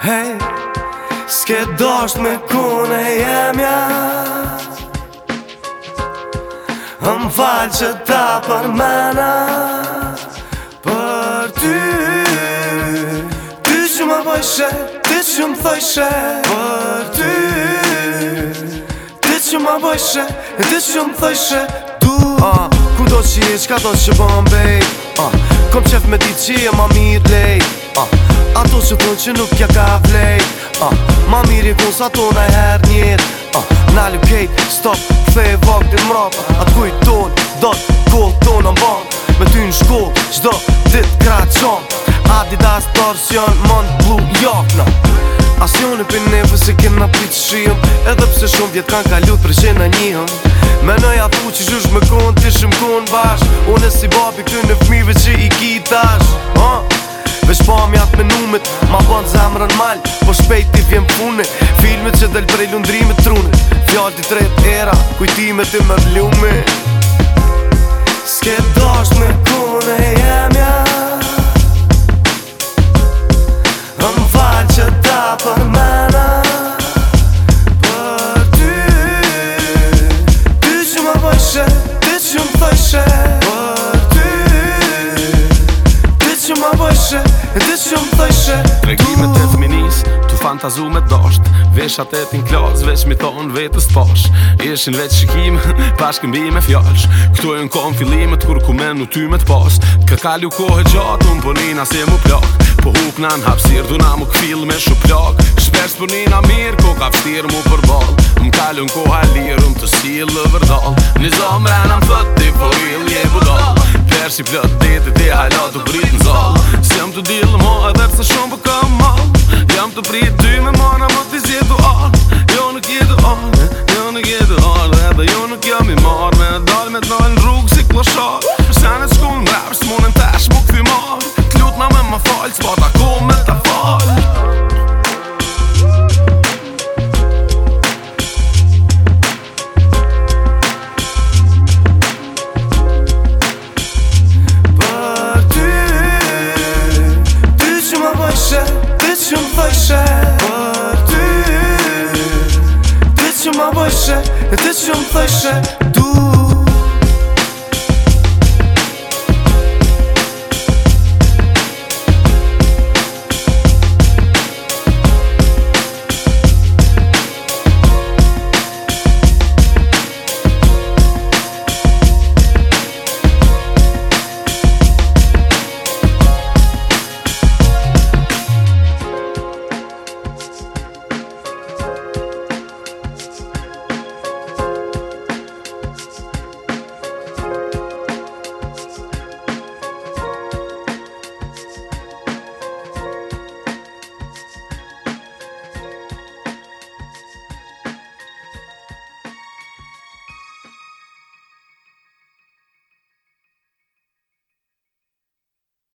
Hey, s'ke dosht me kune jemja Më falë që ta për mena Për ty Ty që më bëjshe, ty që më thëjshe Për ty Ty që më bëjshe, ty që më thëjshe Du uh, ah, Ku do që i qka do që bëmbej uh, ah, Kom qef me ti që je ma mirë lej uh, Ato që thonë që nuk ja ka flejt uh, ah, Ma mirë i kunë sa tona e her njerë uh, ah, Nalë kejt, stop, këthe e vakët i mrapa Atë kuj tonë, dotë, kohë tonë në banë Me ty në shkollë, qdo ditë kratë qonë Adidas, torsion, mund, blue, jokna Asjoni për neve se kena pitë shihëm Edhe pse shumë vjetë kanë kalut për që në njëhëm Menoja fu që gjush me konë, ti shumë konë bashkë Unë e si babi këtë në fmive që i kitash Vesh pa mja me numet Ma bënd zemrën mal, po shpejti vjen punë Filmet që del prej lundrimit trune Fjallë di tret era, kujtimet i mërlume Ske dosh me kune, jem fantazu me dosht Vesh atetin klas, veç mi ton vetës posh Ishin veç shikim Pash këmbi me fjallsh Këtu e në kom filimet, kur ku me ty me të posht Ka kalju kohë gjatë, unë ponina se mu plak Po huk nan hapsir, du na mu këfil me shu plak Shpesh të ponina mirë, ko po ka mu përbal Më kalju në koha lirë, unë të silë vërdal Në zomre në më thët, ti po il, je budal Si flëtë ditët e halat të brit në zalë jam të dilë më edhe t'sa shumë për po kam mëllë Jam të prit ty me mana më t'i zidu alë Jo nuk jetu alë, jo nuk jetu alë Edhe jo nuk jam i marë Me dalë, me dalë në rrugë si klo shalë Përse në t'shkum në rrëpës, mune në tashë më këthi marë Këllutna me më falë, s'pa t'a kumë e t'a falë Dhe ty që më thështë Dhe ty që më thështë Dhe ty që më thështë